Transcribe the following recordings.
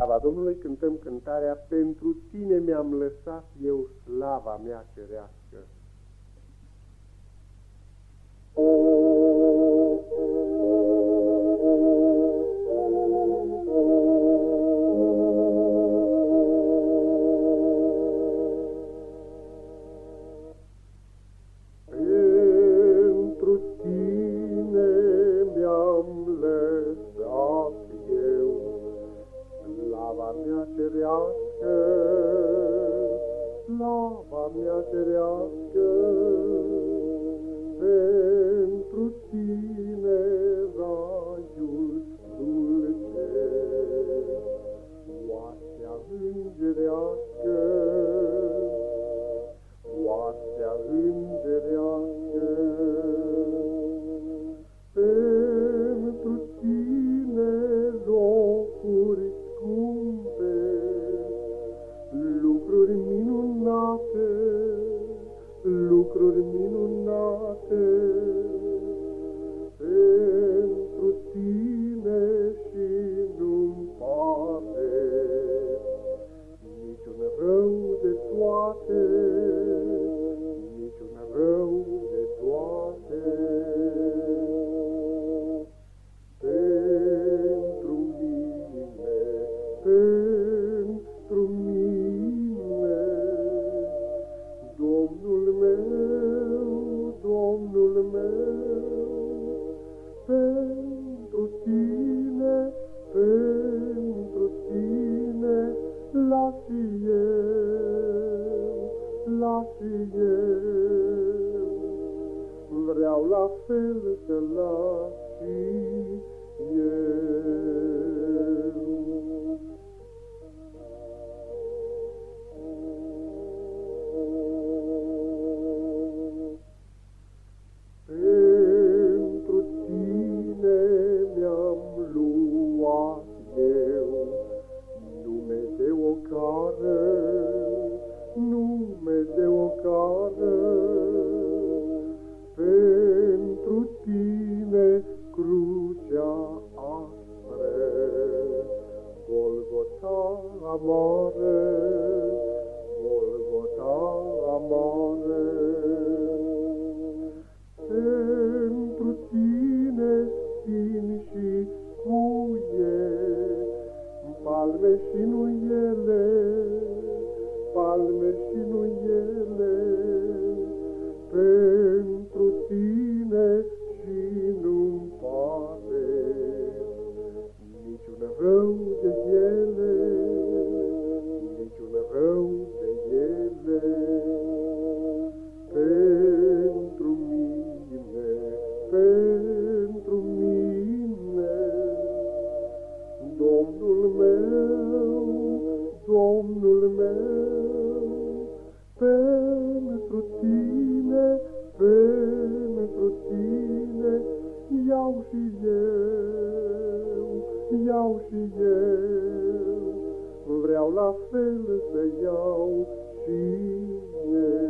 Slava Domnului cântăm cântarea Pentru tine mi-am lăsat eu slava mea cerească. Cerească, lucruri minunate. Pentru tine și nu-mi pare niciun rău de toate, niciun rău de toate. Pentru mine, pentru vreau la fel amară. Pentru tine spin și cuie, palme și nu ele, palme și nu ele. Pentru tine și nu-mi pare niciun rău de ele, Domnul meu, pentru tine, pentru tine, iau și eu, iau și eu, vreau la fel să iau și eu.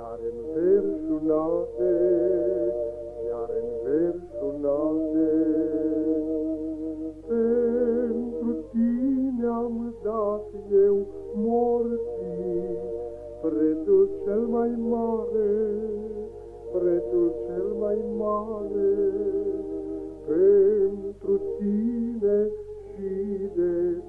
Fiare înverșunate, fiare înverșunate. Pentru tine am dat eu morții, prețul cel mai mare, prețul cel mai mare. Pentru tine și de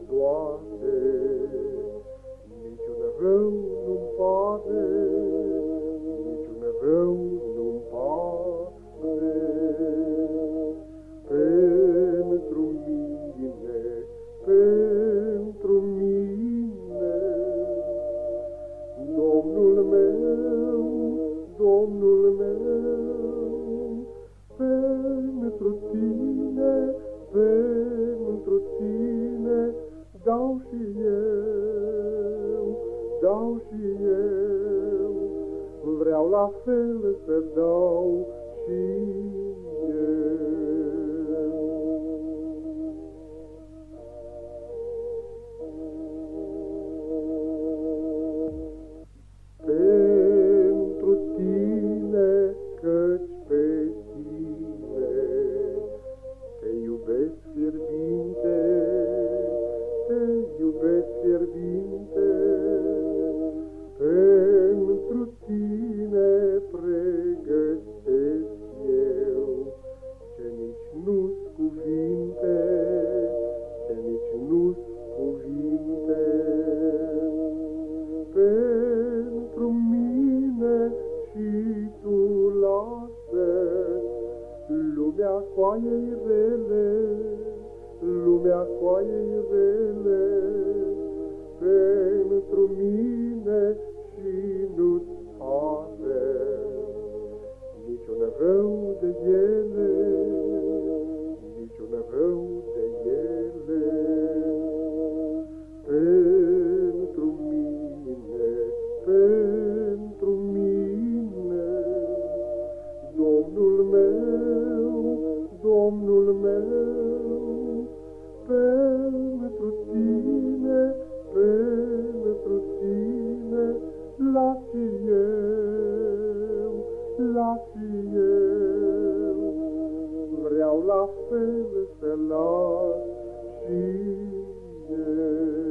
vreau la fel lumea coaiei rele, pentru mine și nu-ți pare niciun rău de ele, niciun rău de ele. Pentru mine, pentru mine, Domnul meu, Domnul meu, la fel să las și eu.